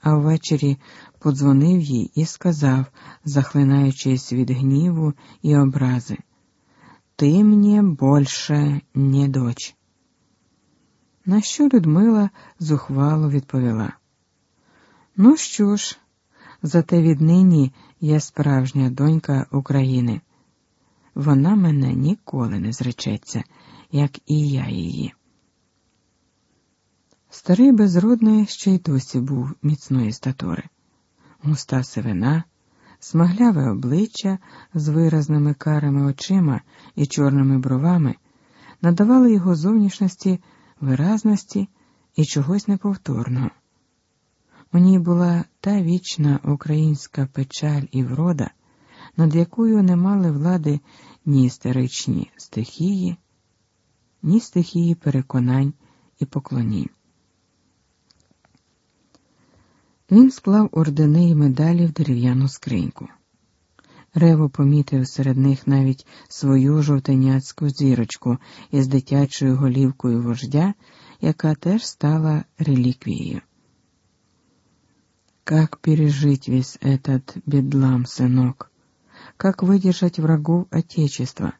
а ввечері подзвонив їй і сказав, захлинаючись від гніву і образи, Ти мені більше не дочь. На що Людмила зухвало відповіла: Ну що ж, зате віднині я справжня донька України. Вона мене ніколи не зречеться, як і я її. Старий безродний ще й досі був міцної статури, густа сивина, смагляве обличчя з виразними карими очима і чорними бровами надавали його зовнішності виразності і чогось неповторного. У ній була та вічна українська печаль і врода, над якою не мали влади ні істеричні стихії, ні стихії переконань і поклонінь. Він склав ордени і медалі в дерев'яну скриньку. Рево помітив серед них навіть свою жовтеняцьку зірочку із дитячою голівкою вождя, яка теж стала реліквією. Как пережить весь этот бедлам, сынок? Как выдержать врагов Отечества?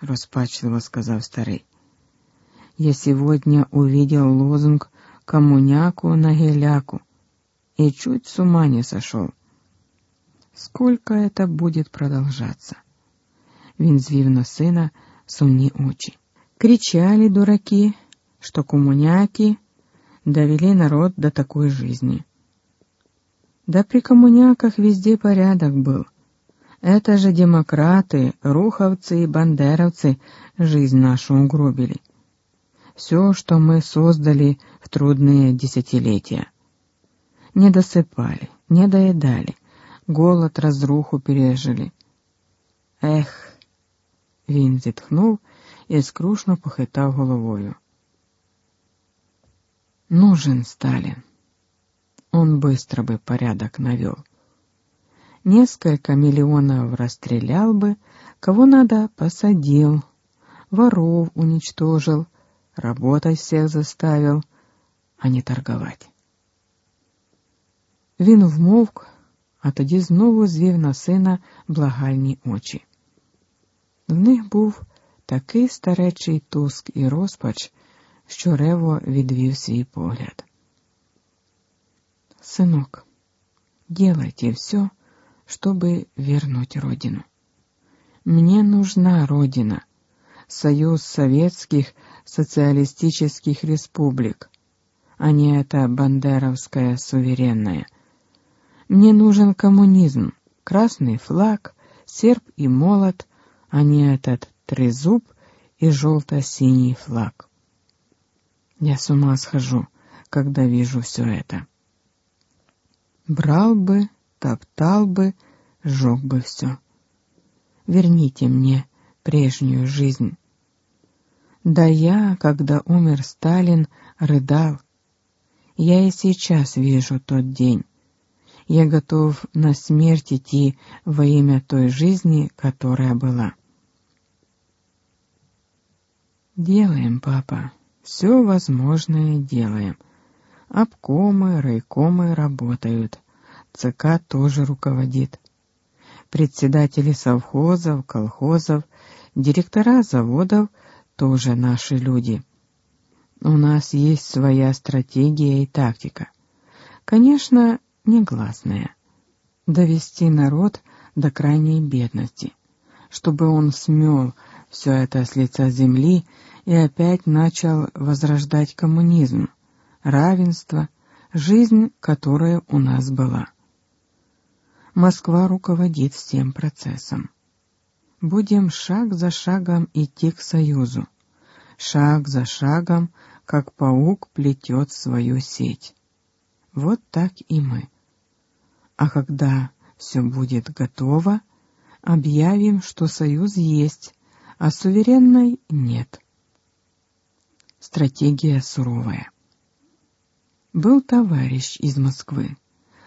Распачливо сказал старый. Я сегодня увидел лозунг «Коммуняку на геляку» и чуть с ума не сошел. Сколько это будет продолжаться? Він звів на сина сумні очі. Кричали дураки, что коммуняки довели народ до такой жизни. Да при коммуняках везде порядок был. Это же демократы, руховцы и бандеровцы жизнь нашу угробили. Все, что мы создали в трудные десятилетия. Не досыпали, не доедали, голод, разруху пережили. Ех, він зітхнув і скрушно похитав головою. Нужен Сталин. Он быстро бы порядок навел. Несколько миллионов расстрелял бы, кого надо посадил, воров уничтожил, работать всех заставил, а не торговать. Він вмовк, а тоді знову звів на сина благальні очі. В них був такий старечий туск і розпач, що Рево відвів свій погляд. Сынок, делайте все, чтобы вернуть родину. Мне нужна родина, союз советских социалистических республик, а не эта бандеровская суверенная. Мне нужен коммунизм, красный флаг, серп и молот, а не этот трезуб и желто-синий флаг. Я с ума схожу, когда вижу все это. Брал бы, топтал бы, сжег бы все. Верните мне прежнюю жизнь. Да я, когда умер Сталин, рыдал. Я и сейчас вижу тот день. Я готов на смерть идти во имя той жизни, которая была. Делаем, папа, все возможное делаем. Обкомы, райкомы работают. ЦК тоже руководит. Председатели совхозов, колхозов, директора заводов тоже наши люди. У нас есть своя стратегия и тактика. Конечно, негласная. Довести народ до крайней бедности, чтобы он смел все это с лица земли и опять начал возрождать коммунизм, равенство, жизнь, которая у нас была. Москва руководит всем процессом. Будем шаг за шагом идти к союзу, шаг за шагом, как паук плетет свою сеть. Вот так и мы. А когда все будет готово, объявим, что союз есть, а суверенной нет. Стратегия суровая. Был товарищ из Москвы.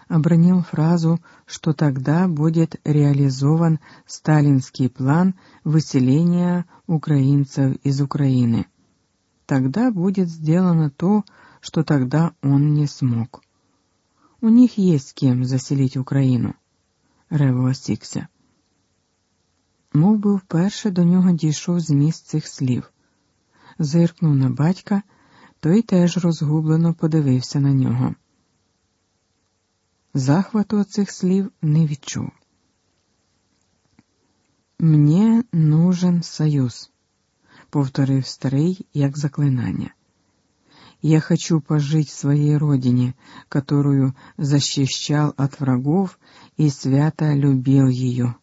Обронил фразу, что тогда будет реализован сталинский план выселения украинцев из Украины. Тогда будет сделано то, что тогда он не смог. У них есть кем заселить Україну. Рево осікся. Мов би вперше до нього дійшов зміст цих слів. Зиркнув на батька, той теж розгублено подивився на нього. Захвату цих слів не відчув. Мне нужен союз, повторив старий як заклинання. Я хочу пожить в своей родине, которую защищал от врагов и свято любил ее.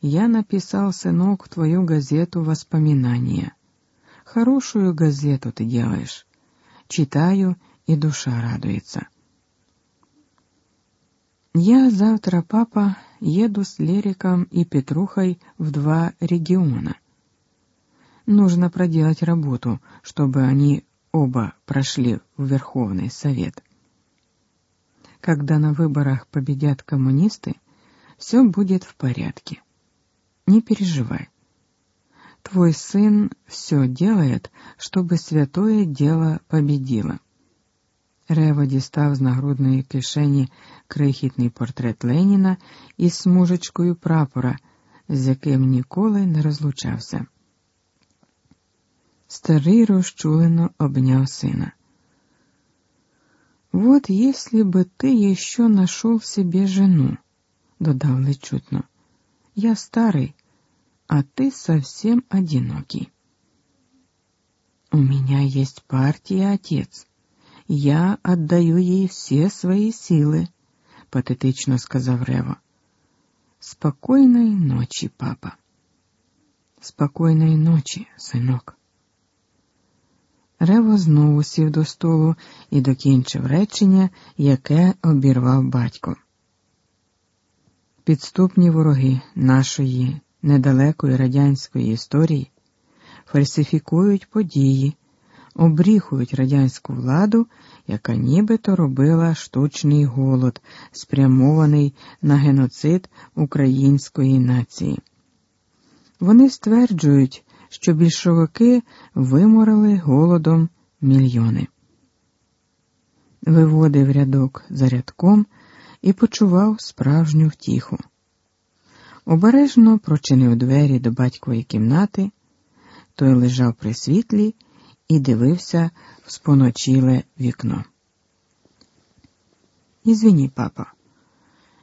Я написал, сынок, твою газету воспоминания. Хорошую газету ты делаешь. Читаю, и душа радуется. Я завтра, папа, еду с Лериком и Петрухой в два региона. Нужно проделать работу, чтобы они оба прошли в Верховный Совет. Когда на выборах победят коммунисты, все будет в порядке. Не переживай. Твой сын все делает, чтобы святое дело победило. Рево дістав з нагрудної кишені крихітний портрет Леніна із смужечкою прапора, з яким ніколи не розлучався. Старий розчулено обняв сына. «Вот если бы ты еще нашел себе жену», — додав лечутно, — «я старый, а ты совсем одинокий». «У меня есть партия, отец. Я отдаю ей все свои силы», — патетично сказав Рево. «Спокойной ночи, папа». «Спокойной ночи, сынок». Рево знову сів до столу і докінчив речення, яке обірвав батько. Підступні вороги нашої недалекої радянської історії фальсифікують події, обріхують радянську владу, яка нібито робила штучний голод, спрямований на геноцид української нації. Вони стверджують, що більшовики виморили голодом мільйони. Виводив рядок за рядком і почував справжню втіху. Обережно прочинив двері до батькової кімнати, той лежав при світлі і дивився в споночіле вікно. Извини, папа,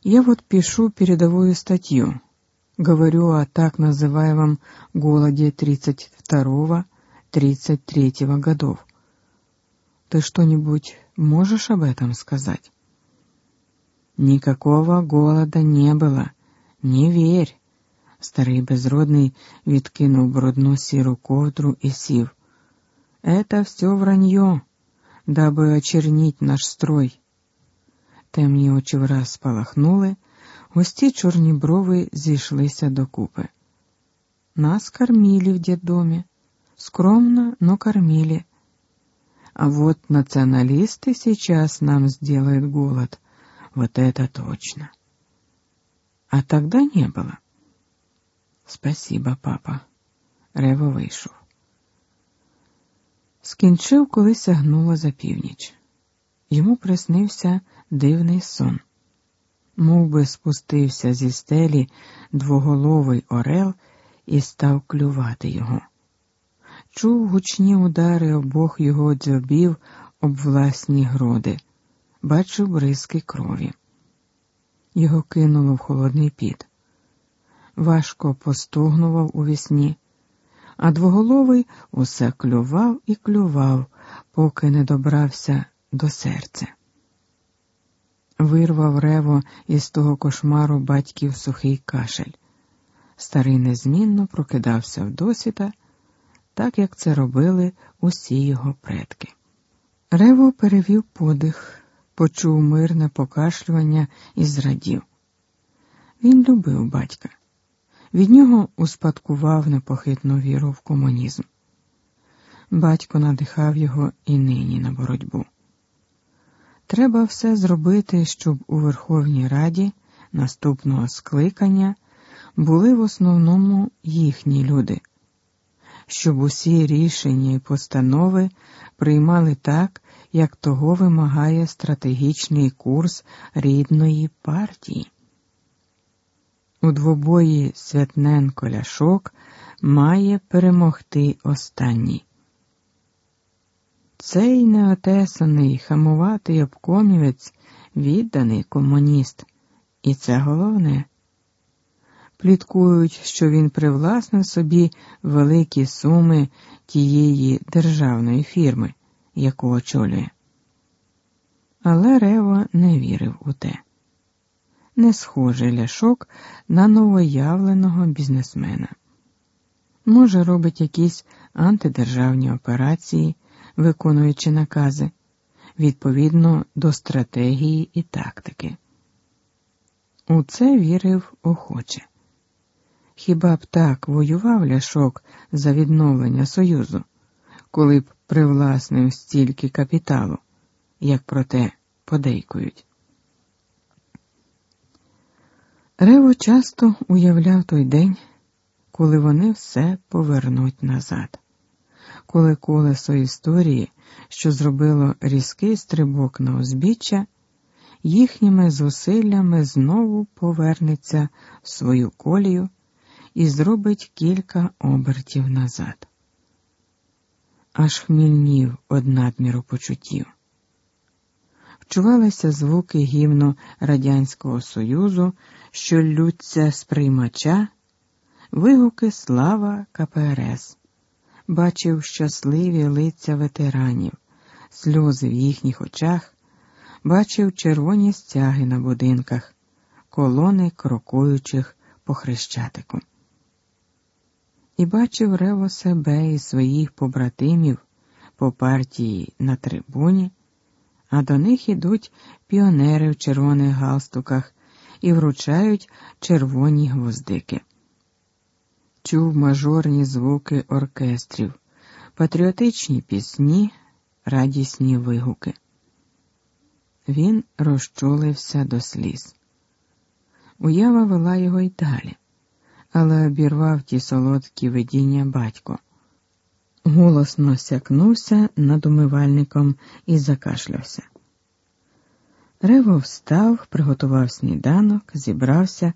я вот пишу передовую статью. Говорю о так называемом голоде 32-33 годов. Ты что-нибудь можешь об этом сказать? Никакого голода не было. Не верь. Старий безродний відкинув брудну сіру ковдру і сів. Это все вранье, дабы очернить наш строй. Темні очі враз спалахнули, Густі чорні брови зійшлися докупи. Нас кормили в детдоме, скромно, но кормили. А вот националисты сейчас нам сделают голод. Вот это точно. А тогда не было. Спасибо, папа. Рево вийшов. Скінчив, коли сягнуло за північ. Йому приснився дивний сон. Мов би спустився зі стелі двоголовий орел і став клювати його. Чув гучні удари обох його дзьобів об власні гроди, бачив бризки крові. Його кинуло в холодний піт. Важко постогнував у вісні, а двоголовий усе клював і клював, поки не добрався до серця. Вирвав рево із того кошмару батьків сухий кашель. Старий незмінно прокидався в досвіта, так як це робили усі його предки. Рево перевів подих, почув мирне покашлювання і зрадів. Він любив батька. Від нього успадкував непохитну віру в комунізм. Батько надихав його і нині на боротьбу. Треба все зробити, щоб у Верховній Раді наступного скликання були в основному їхні люди, щоб усі рішення і постанови приймали так, як того вимагає стратегічний курс рідної партії. У двобої Святненко Ляшок має перемогти останній. Цей неотесаний, хамуватий обкомівець відданий комуніст, і це головне. Пліткують, що він привласнив собі великі суми тієї державної фірми, яку очолює. Але Рево не вірив у те. Не схожий ляшок на новоявленого бізнесмена. Може, робить якісь антидержавні операції, виконуючи накази, відповідно до стратегії і тактики. У це вірив охоче. Хіба б так воював ляшок за відновлення Союзу, коли б привласнив стільки капіталу, як про те подейкують? Рево часто уявляв той день, коли вони все повернуть назад, коли колесо історії, що зробило різкий стрибок на узбіччя, їхніми зусиллями знову повернеться в свою колію і зробить кілька обертів назад. Аж хмільнів од надміру почуттів. Вчувалися звуки гімну Радянського Союзу, що лються з приймача, вигуки слава КПРС, бачив щасливі лиця ветеранів, сльози в їхніх очах, бачив червоні стяги на будинках, колони крокуючих по хрещатику і бачив Рево себе і своїх побратимів по партії на трибуні, а до них ідуть піонери в червоних галстуках і вручають червоні гвоздики. Чув мажорні звуки оркестрів, патріотичні пісні, радісні вигуки. Він розчулився до сліз. Уява вела його й далі але обірвав ті солодкі видіння батько. Голосно сякнувся над умивальником і закашлявся. Рево встав, приготував сніданок, зібрався,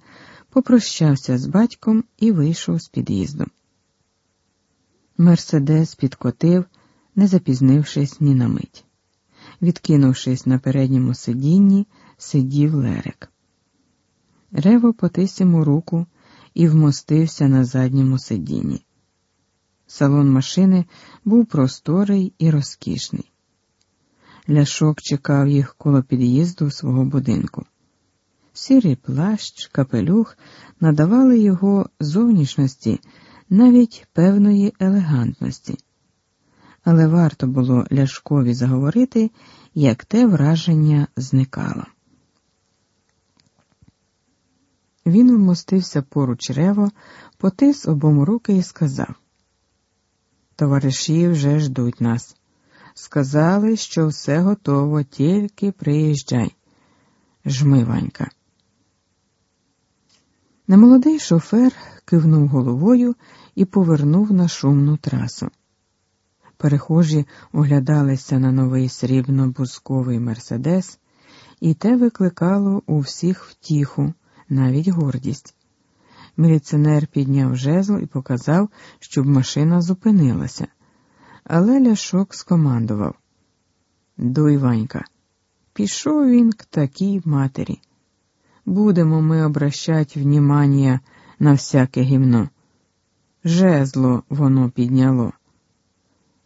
попрощався з батьком і вийшов з під'їзду. Мерседес підкотив, не запізнившись ні на мить. Відкинувшись на передньому сидінні, сидів Лерик. Рево потис йому руку і вмостився на задньому сидінні. Салон машини був просторий і розкішний. Ляшок чекав їх коло під'їзду свого будинку. Сірий плащ, капелюх надавали його зовнішності навіть певної елегантності, але варто було Ляшкові заговорити, як те враження зникало. Він вмостився поруч рево, потис обом руки і сказав: Товариші вже ждуть нас. Сказали, що все готово, тільки приїжджай. Жми, Ванька. Немолодий шофер кивнув головою і повернув на шумну трасу. Перехожі оглядалися на новий срібно-бузковий мерседес, і те викликало у всіх втіху навіть гордість. Міліціонер підняв жезл і показав, щоб машина зупинилася, але ляшок скомандував Дуй, Ванька. Пішов він к такій матері. Будемо ми обращать внімання на всяке гімно. Жезло воно підняло.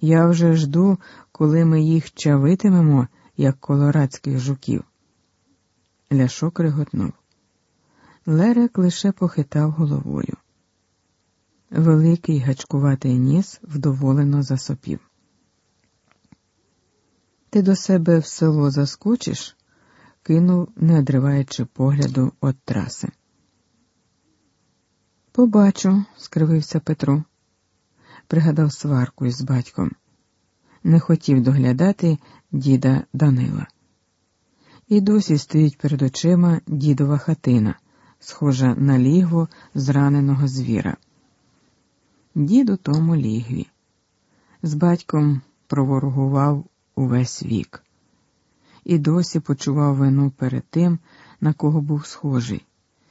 Я вже жду, коли ми їх чавитимемо, як колорадських жуків. Ляшок реготнув. Лерек лише похитав головою. Великий гачкуватий ніс вдоволено засопів. Ти до себе в село заскочиш? Кинув, не одриваючи погляду від траси. Побачу, скривився Петро. Пригадав сварку із батьком. Не хотів доглядати діда Данила. І досі стоїть перед очима дідова хатина схожа на лігво зраненого звіра. Дід у тому лігві. З батьком проворогував увесь вік, і досі почував вину перед тим, на кого був схожий.